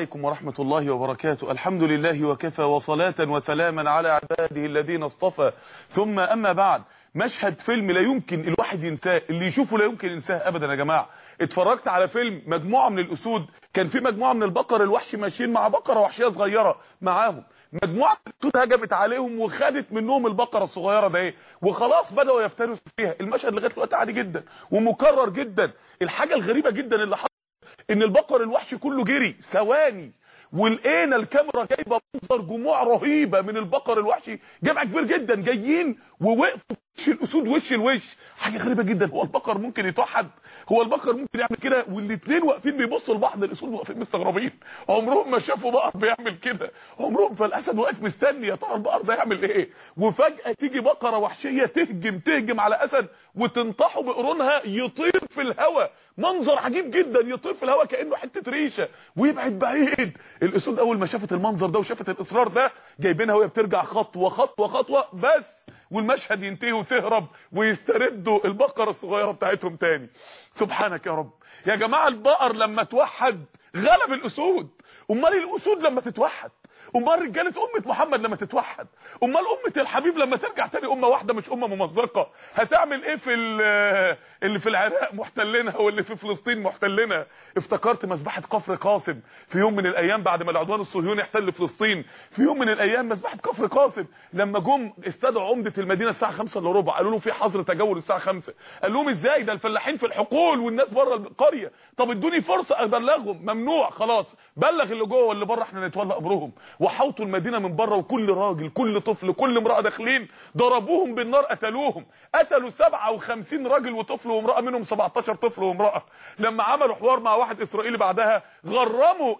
عليكم ورحمة الله وبركاته. الحمد لله وكفى وصلاة وسلاما على عباده الذين اصطفى. ثم أما بعد مشهد فيلم لا يمكن الواحد ينساه اللي يشوفه لا يمكن ينساه ابدا يا جماعة. اتفرجت على فيلم مجموعة من الأسود. كان في مجموعة من البقر الوحش ماشيين مع بقرة وحشية صغيرة معاهم. مجموعة الأسود هجمت عليهم وخدت منهم البقرة الصغيرة ده إيه وخلاص بدأوا يفترسوا فيها. المشهد لغاية دلوقتي عادي جدا ومكرر جدا. الحاجة الغريبة جدا اللي حصلت إن البقر الوحش كله جري. ثواني. ولقينا الكاميرا جايبة منظر جموع رهيبة من البقر الوحشي جمع كبير جدا. جايين ووقفوا وش الاسود وش الوش حاجة غريبة جدا. هو البقر ممكن يتوحد. هو البقر ممكن يعمل كده. والاثنين واقفين بيبصوا لبعض. الأسود واقفين مستغربين. عمرهم ما شافوا بقر بيعمل كده. عمرهم فالأسد واقف مستني. يا ترى البقر ده يعمل إيه؟ وفجأة تيجي بقرة وحشية تهجم تهجم على أسد. وتنطحه بقرونها يطير في الهواء منظر عجيب جدا يطير في الهواء كأنه حتة ريشة ويبعد بعيد. الأسود أول ما شافت المنظر ده وشافت الإصرار ده جايبينها وهي بترجع خطوة خطوة خطوة بس. والمشهد ينتهي وتهرب ويستردوا البقرة الصغيرة بتاعتهم تاني. سبحانك يا رب. يا جماعة البقر لما توحد غلب الأسود. أمال الأسود لما تتوحد؟ أمال رجالة أمة محمد لما تتوحد؟ أمال أمة الحبيب لما ترجع تاني أمة واحدة مش أمة ممزقة؟ هتعمل إيه في اللي في العراق محتلينها واللي في فلسطين محتلينها؟ افتكرت مذبحه كفر قاسم في يوم من الأيام بعد ما العدوان الصهيوني احتل فلسطين. في يوم من الأيام مذبحه كفر قاسم لما جم استدعوا عمدة المدينة الساعة 5 إلا ربع. قالوا له في حظر تجول الساعة 5 قال لهم إزاي؟ ده الفلاحين في الحقول والناس بره القرية. طب ادوني فرصة أبلغهم. ممنوع. خلاص. بلغ اللي جوه واللي بره إحنا نتولى أمرهم. وحوطوا المدينة من بره وكل راجل كل طفل كل امرأة داخلين ضربوهم بالنار قتلوهم. قتلوا 57 راجل وطفل وامرأة منهم 17 طفل وامرأة. لما عملوا حوار مع واحد إسرائيلي بعدها غرموا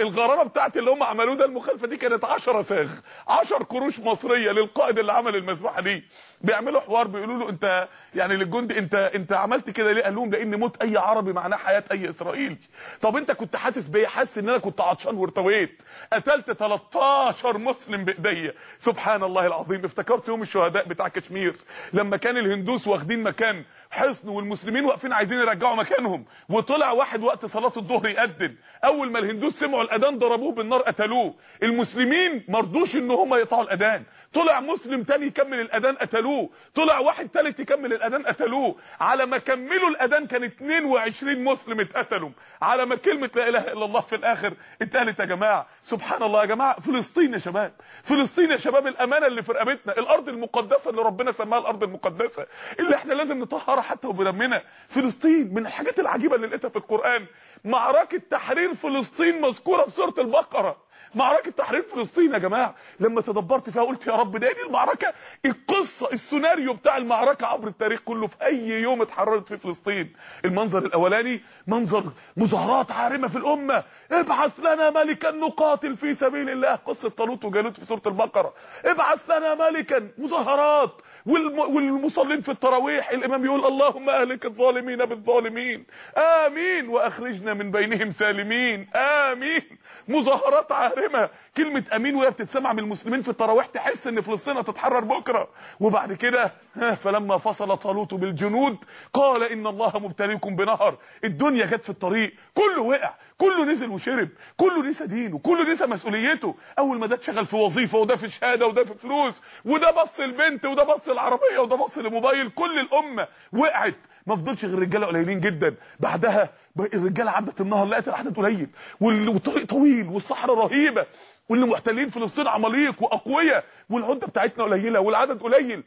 الغرامة بتاعت اللي هم عملوه ده. المخالفة دي كانت 10 ساغ 10 قروش مصرية للقائد اللي عمل المذبحة دي. بيعملوا حوار بيقولوا له انت يعني للجندي انت انت عملت كده ليه؟ قال لهم لأن موت أي عربي معناه حياة أي إسرائيلي. طب انت كنت حاسس بإيه؟ حاسس إن أنا كنت عطشان وارتويت. قتلت 13 مسلم بايديا سبحان الله العظيم. افتكرت يوم الشهداء بتاع كشمير. لما كان الهندوس واخدين مكان حصن والمسلمين واقفين عايزين يرجعوا مكانهم. وطلع واحد وقت صلاة الظهر يأذن أول ما الهندوس سمعوا الأذان ضربوه بالنار قتلوه. المسلمين مرضوش إن هم يقطعوا الأذان. طلع مسلم تاني يكمل الأذان قتلوه. طلع واحد تالت يكمل الأذان قتلوه. على ما كملوا الأذان كان 22 مسلم اتقتلوا. على ما كلمة لا إله إلا الله في الآخر اتقالت يا جماعة. سبحان الله يا جماعة. فلسطين يا شباب. فلسطين يا شباب الأمانة اللي في رقبتنا الأرض المقدسة اللي ربنا سماها الأرض المقدسة اللي إحنا لازم نطهرها حتى وبدمنا. فلسطين من الحاجات العجيبة اللي لقيتها في القرآن. معركة تحرير فلسطين مذكورة في سورة البقرة. معركة تحرير فلسطين يا جماعة لما تدبرت فيها قلت يا رب ده دي المعركة. القصة السيناريو بتاع المعركة عبر التاريخ كله في أي يوم اتحررت فيه فلسطين. المنظر الأولاني منظر مظاهرات عارمة في الأمة. ابعث لنا ملكا نقاتل في سبيل الله. قصه طالوت وجالوت في سورة البقرة. ابعث لنا ملكا مظاهرات والمصلين في التراويح الإمام يقول اللهم أهلك الظالمين بالظالمين. آمين. وأخرجنا من بينهم سالمين. آمين. مظاهرات عارمة. كلمة آمين وهي بتتسمع من المسلمين في التراويح تحس إن فلسطين هتتحرر بكرة. وبعد كده فلما فصل طالوت بالجنود قال إن الله مبتليكم بنهر. الدنيا جت في الطريق. كله وقع. كله نزل وشرب كله نسى دينه كله نسى مسؤوليته. أول ما ده اتشغل في وظيفة وده في شهادة وده في فلوس وده بص البنت وده بص العربية وده بص الموبايل كل الأمة وقعت. ما فضلش غير رجالة قليلين جدا. بعدها الرجالة عدت النهر لقت العدد قليل. والطريق طويل والصحراء رهيبة. واللي محتلين فلسطين عماليق وأقوياء والعدة بتاعتنا قليلة والعدد قليل.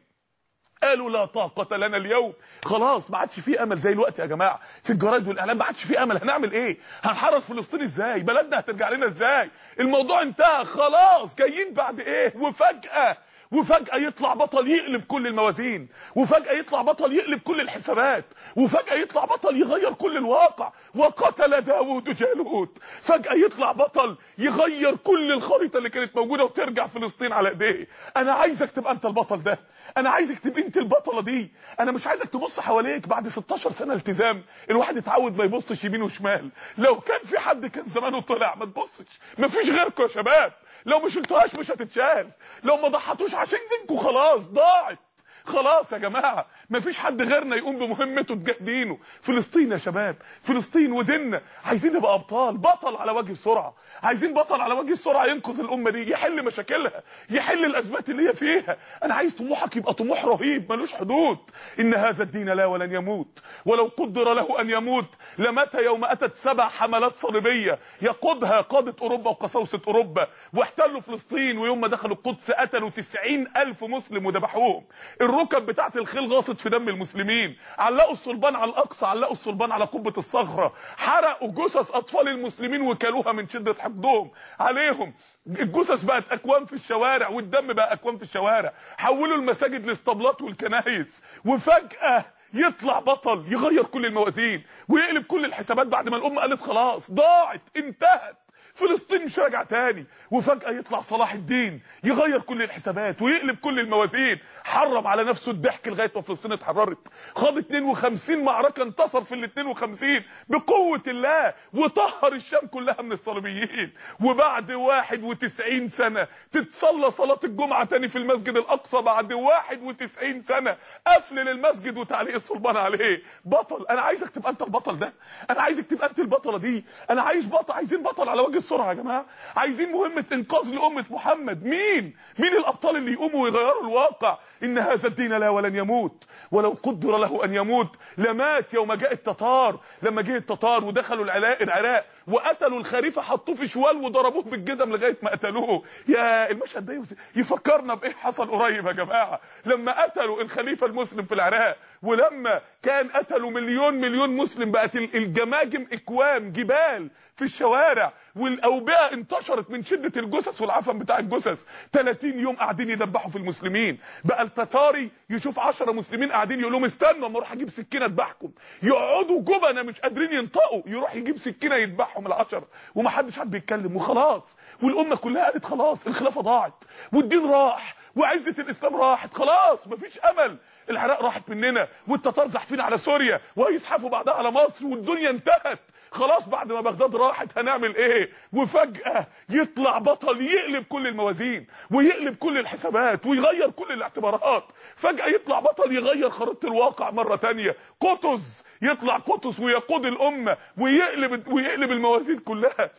قالوا لا طاقة لنا اليوم. خلاص ما عادش في أمل زي الوقت يا جماعة. في الجرايد والاعلام ما عادش في أمل. هنعمل إيه؟ هنحرر فلسطين إزاي؟ بلدنا هترجع لنا إزاي؟ الموضوع انتهى خلاص. جايين بعد إيه؟ وفجأة. وفجأة يطلع بطل يقلب كل الموازين وفجأة يطلع بطل يقلب كل الحسابات وفجأة يطلع بطل يغير كل الواقع وقتل داوود جالوت. فجأة يطلع بطل يغير كل الخريطة اللي كانت موجودة وترجع فلسطين على إيديه. أنا عايزك تبقى أنت البطل ده. أنا عايزك تبقى أنت البطلة دي. أنا مش عايزك تبص حواليك بعد 16 سنة التزام. الواحد اتعود ما يبصش يمين وشمال. لو كان في حد كان زمانه طلع ما تبصش. مفيش غيركم يا شباب. لو مش شلتوهاش مش هتتشال. لو ما ضحتوش عشان دينكم خلاص ضاعت. خلاص يا جماعة مفيش حد غيرنا يقوم بمهمته تجاه دينه. فلسطين يا شباب فلسطين وديننا عايزين نبقى أبطال بطل على وجه السرعة. عايزين بطل على وجه السرعة ينقذ الأمة دي يحل مشاكلها يحل الأزمات اللي هي فيها. أنا عايز طموحك يبقى طموح رهيب ملوش حدود. إن هذا الدين لا ولن يموت. ولو قدر له أن يموت لمات يوم أتت سبع حملات صليبية. يقودها قادة أوروبا وقساوسه أوروبا. واحتلوا فلسطين ويوم ما دخلوا القدس قتلوا 90 ألف مسلم وذبحوهم الركب بتاعت الخيل غاصت في دم المسلمين. علقوا الصلبان على الأقصى علقوا الصلبان على قبة الصخرة. حرقوا جثث أطفال المسلمين وكلوها من شدة حقدهم عليهم. الجثث بقت اكوام في الشوارع والدم بقى اكوام في الشوارع. حولوا المساجد لاسطبلات والكنايس وفجأة يطلع بطل يغير كل الموازين ويقلب كل الحسابات بعد ما الأمة قالت خلاص ضاعت انتهت. فلسطين مش راجع تاني وفجأة يطلع صلاح الدين يغير كل الحسابات ويقلب كل الموازين حرم على نفسه الضحك لغاية ما فلسطين اتحررت خاض 52 معركة انتصر في ال 52 بقوة الله وطهر الشام كلها من الصليبيين وبعد 91 سنة تتصلى صلاة الجمعة تاني في المسجد الأقصى بعد 91 سنة قفل للمسجد وتعليق الصلبان عليه. بطل أنا عايزك تبقى أنت البطل ده أنا عايزك تبقى أنت البطلة دي أنا عايز بطل عايزين بطل على وجه السرعه يا جماعة. عايزين مهمة إنقاذ لأمة محمد. مين؟ مين الأبطال اللي يقوموا ويغيروا الواقع؟ إن هذا الدين لا ولن يموت. ولو قدر له أن يموت لمات يوم جاء التتار. لما جه التتار ودخلوا العراق وقتلوا الخليفه حطوه في شوال وضربوه بالجزم لغاية ما قتلوه. يا المشهد ده يفكرنا بإيه حصل قريب يا جماعة. لما قتلوا الخليفة المسلم في العراق ولما كان قتلوا مليون مليون مسلم بقت الجماجم إكوام جبال في الشوارع والأوبئة انتشرت من شدة الجثث والعفن بتاع الجثث. 30 يوم قاعدين يدبحوا في المسلمين. بقى التتاري يشوف 10 مسلمين قاعدين يقول لهم استنوا أما أروح أجيب سكينة أذبحكم. يقعدوا جبنه مش قادرين ينطقوا. يروح يجيب سكينة يذبحهم العشرة ومحدش حد بيتكلم وخلاص. والأمة كلها قالت خلاص الخلافة ضاعت والدين راح وعزة الإسلام راحت خلاص مفيش أمل. العراق راحت مننا والتتار زحفين على سوريا ويزحفوا بعدها على مصر والدنيا انتهت. خلاص بعد ما بغداد راحت هنعمل إيه؟ وفجأة يطلع بطل يقلب كل الموازين ويقلب كل الحسابات ويغير كل الاعتبارات. فجأة يطلع بطل يغير خريطة الواقع مرة تانية. قطز! يطلع قطز ويقود الأمة ويقلب ويقلب الموازين كلها.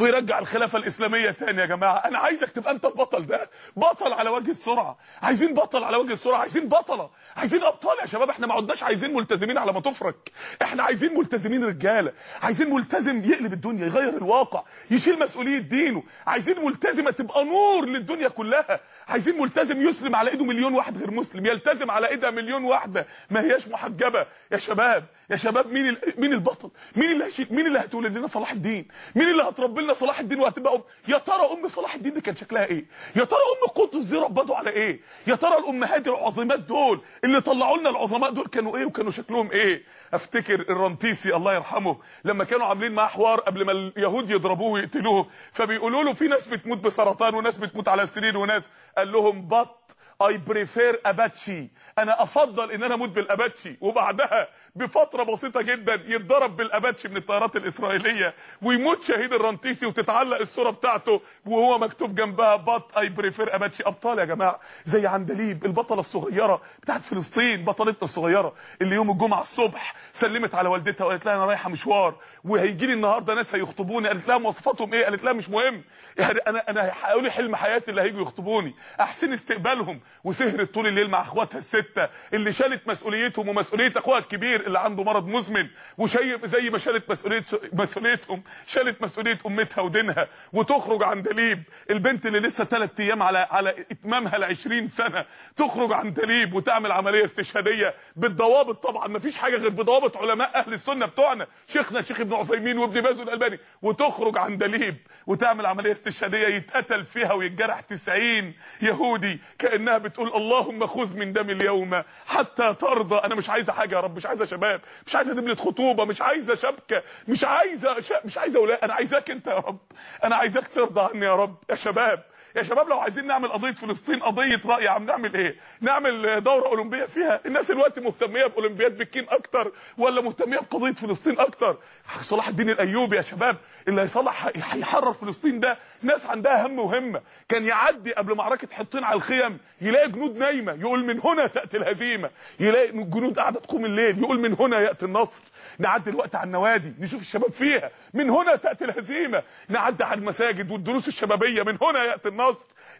ويرجع الخلافة الإسلامية تاني يا جماعة. أنا عايزك تبقى أنت البطل ده. بطل على وجه السرعة. عايزين بطل على وجه السرعة. عايزين بطلة. عايزين أبطال يا شباب. إحنا ما عدناش عايزين ملتزمين على ما تفرك. إحنا عايزين ملتزمين رجالة. عايزين ملتزم يقلب الدنيا يغير الواقع يشيل مسؤولية دينه. عايزين ملتزمة تبقى نور للدنيا كلها. عايزين ملتزم يسلم على إيده مليون واحد غير مسلم. يلتزم على إيدها مليون واحدة. ما هياش محجبة. يا شباب يا شباب مين. مين البطل؟ مين اللي مين اللي هتولد لنا صلاح الدين؟ مين اللي هتربي لنا صلاح الدين وهتبقى ام يا ترى أم صلاح الدين دي كان شكلها إيه؟ يا ترى أم قدس دي ربته على إيه؟ يا ترى الأمهات العظيمات دول اللي طلعوا لنا العظماء دول كانوا إيه؟ وكانوا شكلهم إيه؟ أفتكر الرنتيسي الله يرحمه لما كانوا عاملين معاه حوار قبل ما اليهود يضربوه ويقتلوه فبيقولوا له في ناس بتموت بسرطان وناس بتموت على السرير وناس قال لهم but I prefer Apache أنا أفضل إن أنا أموت بالأباتشي. وبعدها بفترة بسيطة جدا يتضرب بالأباتشي من الطيارات الإسرائيلية ويموت شهيد الرنتيسي وتتعلق الصورة بتاعته وهو مكتوب جنبها. but I prefer Apache أبطال يا جماعة. زي عندليب البطلة الصغيرة بتاعت فلسطين بطلتنا الصغيرة. اللي يوم الجمعة الصبح سلمت على والدتها وقالت لها أنا رايحة مشوار وهيجي لي النهارده ناس هيخطبوني. قالت لها مواصفاتهم إيه؟ قالت لها مش مهم. يعني أنا أنا هيحققوا لي حلم حياتي اللي هيجوا يخطبوني. أحسن استقبالهم. وسهرت طول الليل مع أخواتها الستة اللي شالت مسؤوليتهم ومسؤولية أخوها الكبير اللي عنده مرض مزمن وشايف زي ما شالت مسؤولية مسؤوليتهم شالت مسؤولية أمتها ودينها وتخرج عن دليب البنت اللي لسه ثلاث أيام على على إتمامها ل 20 سنة تخرج عن دليب وتعمل عملية استشهادية بالضوابط طبعا ما فيش حاجة غير بضوابط علماء أهل السنة بتوعنا شيخنا شيخ ابن عثيمين وابن باز الألباني وتخرج عن دليب وتعمل عملية استشهادية يتقتل فيها ويتجرح 90 يهودي كأنها بتقول اللهم خذ من دم اليوم حتى ترضى. أنا مش عايزة حاجة يا رب مش عايزة شباب مش عايزة دبله خطوبة مش عايزة شبكة مش عايزة ش... مش عايزة ولا أنا عايزاك أنت يا رب أنا عايزاك ترضى عني يا رب يا شباب. يا شباب لو عايزين نعمل قضية فلسطين قضية رأي عم نعمل إيه؟ نعمل دورة أولمبية فيها؟ الناس الوقت مهتمية بأولمبياد بكين أكتر ولا مهتمية بقضية فلسطين أكتر؟ صلاح الدين الأيوبي يا شباب اللي هيصلح هيحرر فلسطين ده ناس عندها هم وهمة. كان يعدي قبل معركة حطين على الخيم يلاقي جنود نايمة يقول من هنا تأتي الهزيمة. يلاقي الجنود قاعدة تقوم الليل يقول من هنا يأتي النصر. نعدي الوقت على النوادي نشوف الشباب فيها. من هنا تأتي الهزيمة. نعدي على المساجد والدروس الشبابية من هنا يأتي النصر.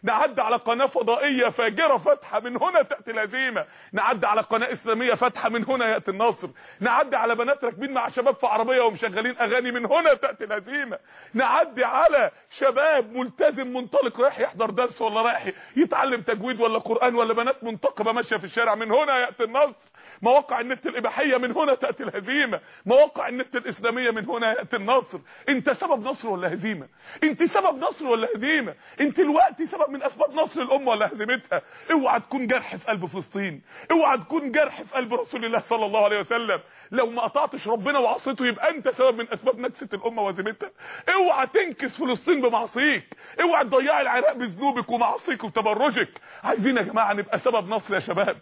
نعدي على قناة فضائية فاجرة فاتحه من هنا تأتي الهزيمة. نعدي على قناة إسلامية فاتحه من هنا يأتي النصر. نعدي على بنات راكبين مع شباب في عربية ومشغلين أغاني من هنا تأتي الهزيمة. نعدي على شباب ملتزم منطلق رايح يحضر درس ولا رايح يتعلم تجويد ولا قرآن ولا بنات منتقبة ماشية في الشارع من هنا يأتي النصر. مواقع النت الإباحية من هنا تأتي الهزيمة. مواقع النت الإسلامية من هنا يأتي النصر. انت سبب نصر ولا هزيمة؟ انت سبب نصر ولا هزيمة؟ انت الوقت سبب من أسباب نصر الأمة ولا هزيمتها اوعى تكون جرح في قلب فلسطين. اوعى تكون جرح في قلب رسول الله صلى الله عليه وسلم. لو ما قطعتش ربنا وعصيته يبقى أنت سبب من أسباب نكسة الأمة وهزيمتها اوعى تنكس فلسطين بمعصيك اوعى تضيعي العراق بذنوبك ومعاصيك وتبرجك. عايزين يا جماعة نبقى سبب نصر يا شباب.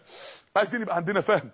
عايزين يبقى عندنا فهم.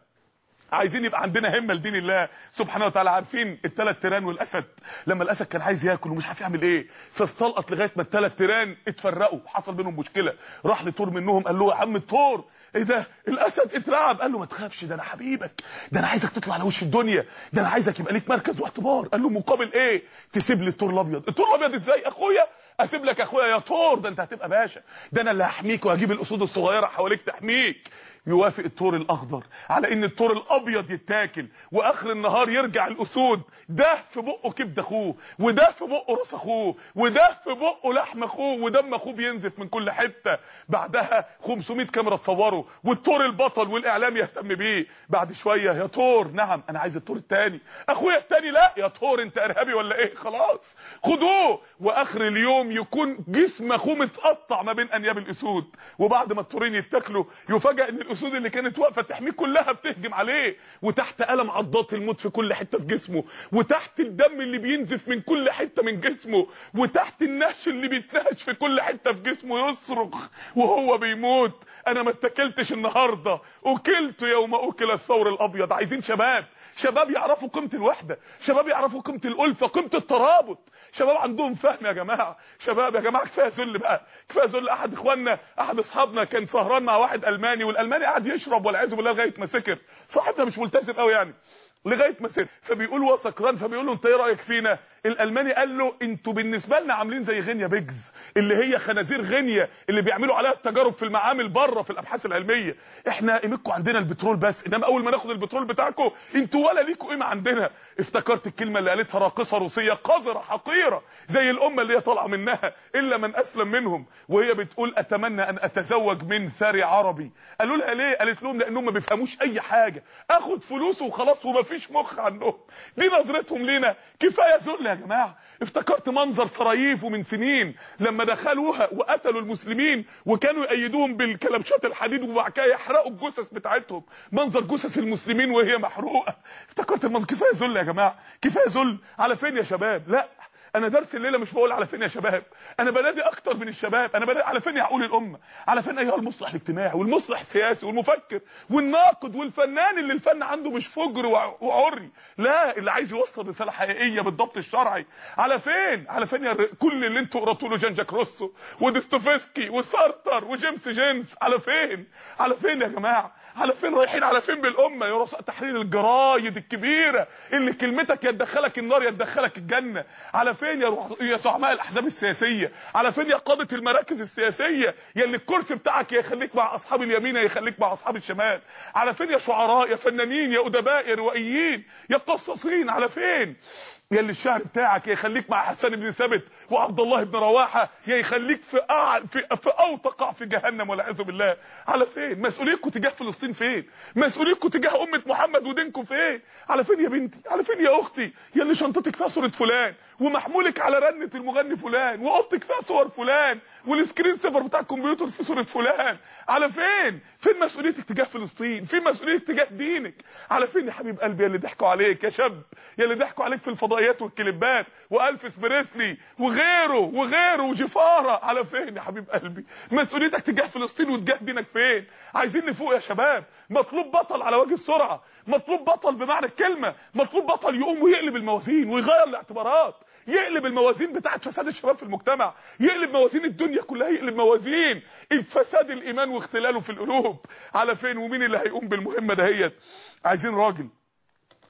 عايزين يبقى عندنا همة لدين الله. سبحانه وتعالى عارفين الثلاث تيران والأسد. لما الأسد كان عايز ياكل ومش عارف يعمل إيه فاستلقط لغاية ما الثلاث تيران اتفرقوا. حصل بينهم مشكلة. راح لطور منهم قال له يا عم الطور إيه ده؟ الأسد اترعب. قال له ما تخافش ده أنا حبيبك. ده أنا عايزك تطلع على وش الدنيا. ده أنا عايزك يبقى ليك مركز واعتبار قال له مقابل إيه؟ تسيب لي الطور الأبيض. الطور الأبيض إزاي؟ أخويا أسيب لك أخويا يا طور ده أنت هتبقى باشا. ده أنا اللي هحميك وهجيب الأسود الصغيرة حواليك تحميك. يوافق الطور الأخضر على إن الطور الأبيض يتاكل وآخر النهار يرجع الأسود. ده في بقه كبد أخوه وده في بقه رأس أخوه وده في بقه لحم أخوه ودم أخوه بينزف من كل حتة. بعدها 500 كاميرا تصوره والطور البطل والإعلام يهتم بيه. بعد شوية يا طور نعم أنا عايز الطور الثاني أخويا الثاني لا يا طور أنت إرهابي ولا إيه؟ خلاص. خدوه. وآخر اليوم يكون جسم أخوه متقطع ما بين أنياب الأسود. وبعد ما الطورين يتاكلوا يفاجئ إن الاسود اللي كانت واقفة تحميه كلها بتهجم عليه وتحت ألم عضات الموت في كل حتة في جسمه وتحت الدم اللي بينزف من كل حتة من جسمه وتحت النهش اللي بيتنهش في كل حتة في جسمه يصرخ وهو بيموت. أنا ما اتكلتش النهارده. أكلت يوم أكل الثور الأبيض. عايزين شباب. شباب يعرفوا قيمة الوحدة. شباب يعرفوا قيمة الألفة قيمة الترابط. شباب عندهم فهم يا جماعة. شباب يا جماعة كفاية ذل بقى. كفاية ذل. أحد إخواننا أحد أصحابنا كان سهران مع واحد ألماني والألماني قاعد يشرب والعياذ بالله لغاية ما سكر. صاحبنا مش ملتزم قوي يعني. لغاية ما سكر. فبيقول هو سكران فبيقول له انت إيه رأيك فينا؟ الألماني قال له أنتوا بالنسبة لنا عاملين زي guinea pigs اللي هي خنازير غينيا اللي بيعملوا عليها التجارب في المعامل بره في الأبحاث العلمية. إحنا قيمتكم عندنا البترول بس إنما أول ما ناخد البترول بتاعكم أنتوا ولا ليكوا قيمة عندنا. افتكرت الكلمة اللي قالتها راقصة روسية قذرة حقيرة زي الأمة اللي هي طالعة منها إلا من أسلم منهم. وهي بتقول أتمنى أن أتزوج من ثري عربي. قالوا لها ليه؟ قالت لهم لأنهم ما بيفهموش أي حاجة. آخد فلوسه وخلاص ومفيش مخ عنهم. دي نظرتهم لينا. كفاية ذل يا جماعة افتكرت منظر سراييفو من سنين لما دخلوها وقتلوا المسلمين وكانوا يأيدوهم بالكلبشات الحديد وبعد كده يحرقوا الجثث بتاعتهم. منظر جثث المسلمين وهي محروقة. افتكرت المنظر كفاية ذل يا جماعة كفاية ذل. على فين يا شباب؟ لا. أنا درس الليلة مش بقول على فين يا شباب. أنا بنادي أكتر من الشباب. أنا بنادي على فين يا عقول الأمة؟ على فين أيها المصلح الاجتماعي والمصلح السياسي والمفكر والناقد والفنان اللي الفن عنده مش فجر وعري. لا اللي عايز يوصل رسالة حقيقية بالضبط الشرعي. على فين؟ على فين يا. كل اللي أنتوا قراتوا له جان جاك روسو وديستوفسكي وسارتر وجيمس جينز. على فين؟ على فين يا جماعة؟ على فين رايحين؟ على فين بالأمة؟ يا رؤساء تحرير الجرايد الكبيرة اللي كلمتك يا تدخلك النار يا تدخلك الجنة. على فين يا. يا زعماء الأحزاب السياسية؟ على فين يا قادة المراكز السياسية؟ يا اللي الكرسي بتاعك يخليك مع أصحاب اليمين يخليك مع أصحاب الشمال. على فين يا شعراء يا فنانين يا أدباء يا روائيين يا قصاصين؟ على فين؟ يا اللي الشهر بتاعك يا يخليك مع حسان بن ثابت وعبد الله بن رواحة يا يخليك في أع... في في اوتقع في جهنم والعياذ بالله. على فين؟ مسؤوليتكم تجاه فلسطين فين؟ مسؤوليتكم تجاه أمة محمد ودينكم فين؟ على فين يا بنتي؟ على فين يا أختي؟ يا اللي شنطتك فيها صورة فلان ومحمولك على رنة المغني فلان وأوضتك فيها صور فلان وال screen saver بتاع الكمبيوتر فيه صورة فلان. على فين؟ فين مسؤوليتك تجاه فلسطين؟ فين مسؤوليتك تجاه دينك؟ على فين يا حبيب قلبي يا اللي ضحكوا عليك يا شاب؟ يا اللي ضحكوا عليك في الفضاء؟ الفضائيات والكليبات وإلفيس بريسلي وغيره وغيره وجيفارا على فين يا حبيب قلبي؟ مسؤوليتك تجاه فلسطين وتجاه دينك فين؟ عايزين نفوق يا شباب. مطلوب بطل على وجه السرعة. مطلوب بطل بمعنى الكلمة. مطلوب بطل يقوم ويقلب الموازين ويغير الاعتبارات. يقلب الموازين بتاعه فساد الشباب في المجتمع. يقلب موازين الدنيا كلها يقلب موازين فساد الإيمان واختلاله في القلوب. على فين؟ ومين اللي هيقوم بالمهمة دهيت؟ عايزين راجل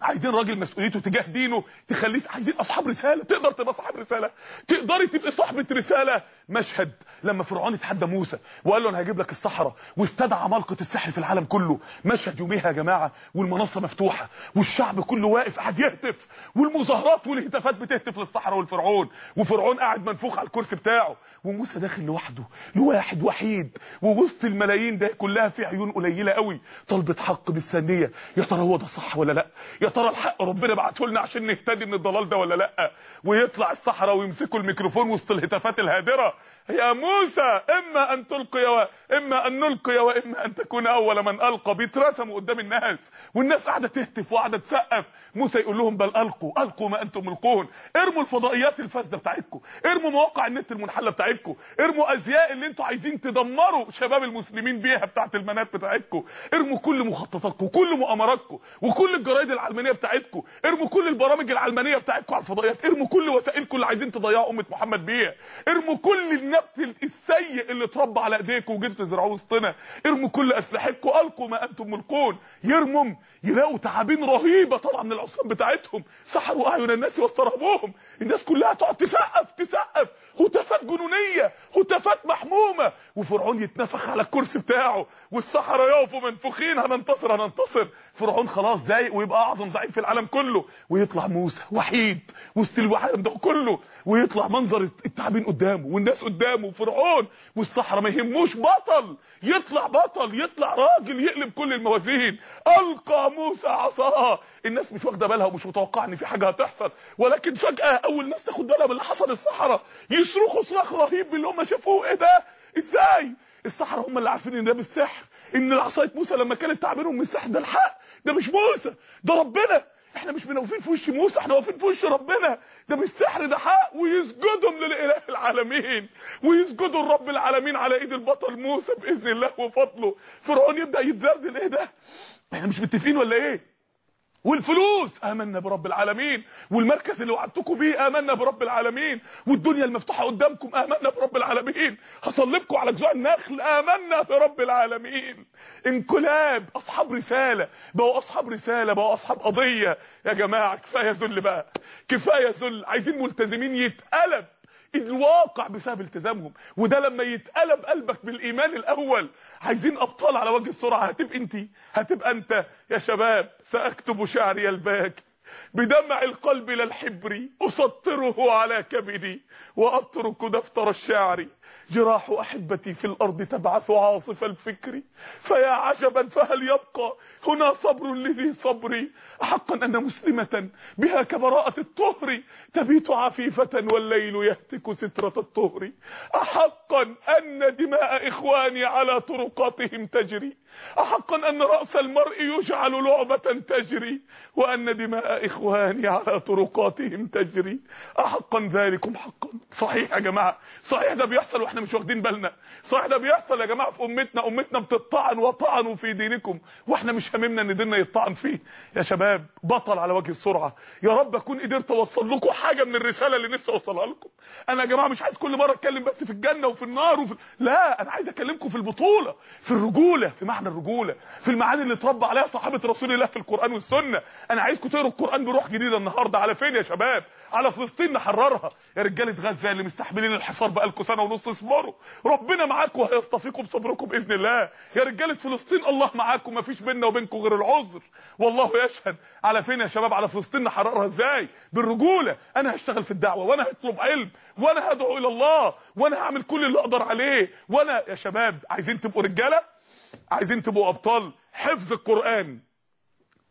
عايزين راجل مسؤوليته تجاه دينه تخليه عايزين أصحاب رسالة. تقدر تبقى صاحب رسالة. تقدري تبقي صاحبة رسالة. مشهد. لما فرعون اتحدى موسى وقال له أنا هجيب لك الصحراء واستدعى عمالقه السحر في العالم كله. مشهد يوميها يا جماعة والمنصة مفتوحة والشعب كله واقف قاعد يهتف والمظاهرات والهتافات بتهتف للصحراء والفرعون. وفرعون قاعد منفوخ على الكرسي بتاعه. وموسى داخل لوحده لواحد وحيد. ووسط الملايين ده كلها في عيون قليلة قوي. طلبة حق بالثانية. يا ترى هو ده صح ولا لأ؟ يا ترى الحق ربنا بعته لنا عشان نهتدي من الضلال ده ولا لأ؟ ويطلع الصحراء ويمسكوا الميكروفون وسط الهتافات الهادرة. يا موسى إما أن تلقي و... إما أن نلقي وإما أن تكون أول من ألقى. بيترسموا قدام الناس والناس قاعدة تهتف وقاعدة تسقف. موسى يقول لهم بل ألقوا ألقوا ما أنتم ملقون. ارموا الفضائيات الفاسدة بتاعتكم ارموا مواقع النت المنحلة بتاعتكم ارموا أزياء اللي أنتوا عايزين تدمروا شباب المسلمين بيها بتاعت المنات بتاعتكم. ارموا كل مخططاتكم وكل مؤامراتكم وكل الجرايد العلمانية بتاعتكم. ارموا كل البرامج العلمانية بتاعتكم على الفضائيات. ارموا كل وسائلكم اللي عايزين تضيعوا أمة محمد بيها. ارموا كل النبت السيء اللي اتربى على ايديكم وجيتوا تزرعوه وسطنا. ارموا كل اسلحتكم ألقوا ما أنتم ملقون يرموا يلاقوا تعابين رهيبة طالعة من العصام بتاعتهم. سحروا أعين الناس واسترهبوهم. الناس كلها تقعد تسقف تسقف. هتافات جنونية هتافات محمومة. وفرعون يتنفخ على الكرسي بتاعه. والسحره يقفوا منفوخين. هننتصر هننتصر. فرعون خلاص ضايق ويبقى أعظم زعيم في العالم كله. ويطلع موسى وحيد وسط الوحيد ده كله. ويطلع منظر التعابين قدامه والناس قدامه. وفرعون والسحره ما يهموش بطل. يطلع بطل يطلع راجل يقلب كل الموازين. ألقى موسى عصاه. الناس مش واخدة بالها ومش متوقعة إن في حاجة هتحصل. ولكن فجأة أول ناس تاخد بالها من اللي حصل الصحراء. يصرخوا صراخ رهيب باللي هم شافوه. إيه ده؟ إزاي؟ السحرة هم اللي عارفين إن ده بالسحر. إن العصايه موسى لما كانت تعبيرهم من السحر ده الحق. ده مش موسى ده ربنا. إحنا مش واقفين في وش موسى إحنا واقفين في وش ربنا. ده مش سحر ده حق. ويسجدوا للإله العالمين. ويسجدوا لرب العالمين على إيد البطل موسى بإذن الله وفضله. فرعون يبدأ يتزلزل. إيه ده؟ إحنا مش متفقين ولا إيه؟ والفلوس. آمنا برب العالمين. والمركز اللي وعدتكم بيه آمنا برب العالمين. والدنيا المفتوحة قدامكم آمنا برب العالمين. هصلبكم على جذوع النخل آمنا برب العالمين. انقلاب أصحاب رسالة. بقوا أصحاب رسالة بقوا أصحاب قضية. يا جماعة كفاية ذل بقى. كفاية ذل. عايزين ملتزمين يتقلب. الواقع بسبب التزامهم. وده لما يتقلب قلبك بالإيمان الأول عايزين أبطال على وجه السرعة. هتبقى انت هتبقى أنت. يا شباب سأكتب شعري الباكي بدمع القلب لا الحبر أسطره على كبدي وأترك دفتر الشعر. جراح أحبتي في الأرض تبعث عاصف الفكر. فيا عجبا فهل يبقى هنا صبر لذي صبري أحقا أن مسلمة بها كبراءة الطهر. تبيت عفيفة والليل يهتك سترة الطهر. أحقا أن دماء إخواني على طرقاتهم تجري. احقا أن رأس المرء يجعل لعبة تجري وأن دماء إخواني على طرقاتهم تجري. احقا ذلكم حقا. صحيح يا جماعة. صحيح ده بيحصل وإحنا مش واخدين بالنا. صحيح ده بيحصل يا جماعة في أمتنا. أمتنا بتطعن وطعنوا في دينكم وإحنا مش هممنا إن ديننا يطعن فيه. يا شباب بطل على وجه السرعة. يا رب أكون قدرت أوصل لكم حاجة من الرسالة اللي نفسي أوصلها لكم. أنا يا جماعة مش عايز كل مرة أتكلم بس في الجنة وفي النار وفي لا أنا عايز أكلمكم في البطولة في الرجولة في معنى الرجولة في المعاني اللي اتربى عليها صحابة رسول الله في القرآن والسنة. أنا عايزكم تقروا القرآن بروح جديده النهارده. على فين يا شباب؟ على فلسطين نحررها. يا رجاله غزه اللي مستحملين الحصار بقالكم سنة ونص اصبروا. ربنا معاكم وهيصطفيكم بصبركم بإذن الله. يا رجاله فلسطين الله معاكم. ما فيش بيننا وبينكم غير العذر. والله يشهد. على فين يا شباب؟ على فلسطين نحررها إزاي؟ بالرجولة. أنا هشتغل في الدعوة وأنا هطلب علم وأنا هدعو إلى الله وأنا هعمل كل اللي أقدر عليه. وأنا يا شباب عايزين تبقوا رجالة؟ عايزين تبقوا أبطال حفظ القرآن.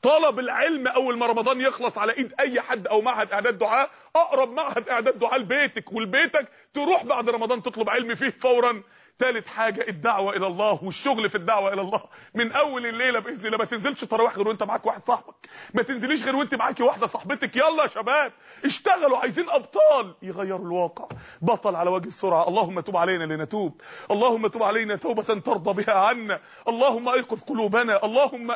طلب العلم أول ما رمضان يخلص على إيد أي حد أو معهد إعداد دعاء أقرب معهد إعداد دعاء لبيتك ولبيتك تروح بعد رمضان تطلب علم فيه فورا. ثالث حاجة الدعوة إلى الله والشغل في الدعوة إلى الله. من أول الليلة بإذن الله ما تنزلش تراويح غير وأنت معاك واحد صاحبك. ما تنزليش غير وأنت معاكي واحدة صاحبتك. يلا يا شباب اشتغلوا عايزين أبطال. يغيروا الواقع. بطل على وجه السرعة. اللهم تب علينا لنتوب. اللهم تب علينا توبة ترضى بها عنا. اللهم أيقظ قلوبنا. اللهم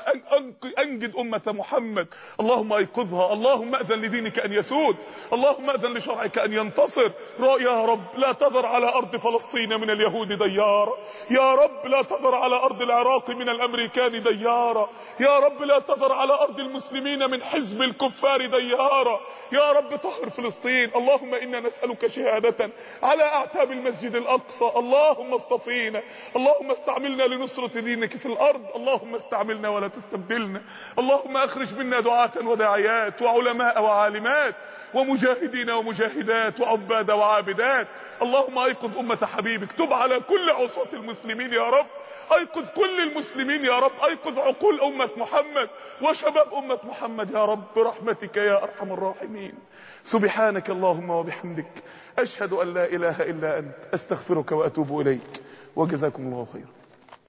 أنجد أمة محمد. اللهم أيقظها. اللهم أذن لدينك أن يسود. اللهم أذن لشرعك أن ينتصر. يا رب لا تذر على أرض فلسطين من اليهود ديارا يا رب لا تذر على أرض العراق من الأمريكان ديارا يا رب لا تذر على أرض المسلمين من حزب الكفار ديارا يا رب طهر فلسطين. اللهم إنا نسألك شهادة على أعتاب المسجد الأقصى. اللهم اصطفينا. اللهم استعملنا لنصرة دينك في الأرض. اللهم استعملنا ولا تستبدلنا. اللهم أخرج منا دعاة وداعيات وعلماء وعالمات ومجاهدين ومجاهدات وعباد وعابدات. اللهم أيقظ أمة حبيبك. تب على كل عصاة المسلمين يا رب. أيقظ كل المسلمين يا رب. أيقظ عقول أمة محمد وشباب أمة محمد يا رب برحمتك يا أرحم الراحمين. سبحانك اللهم وبحمدك. أشهد أن لا إله إلا أنت. أستغفرك وأتوب إليك. وجزاكم الله خيرا.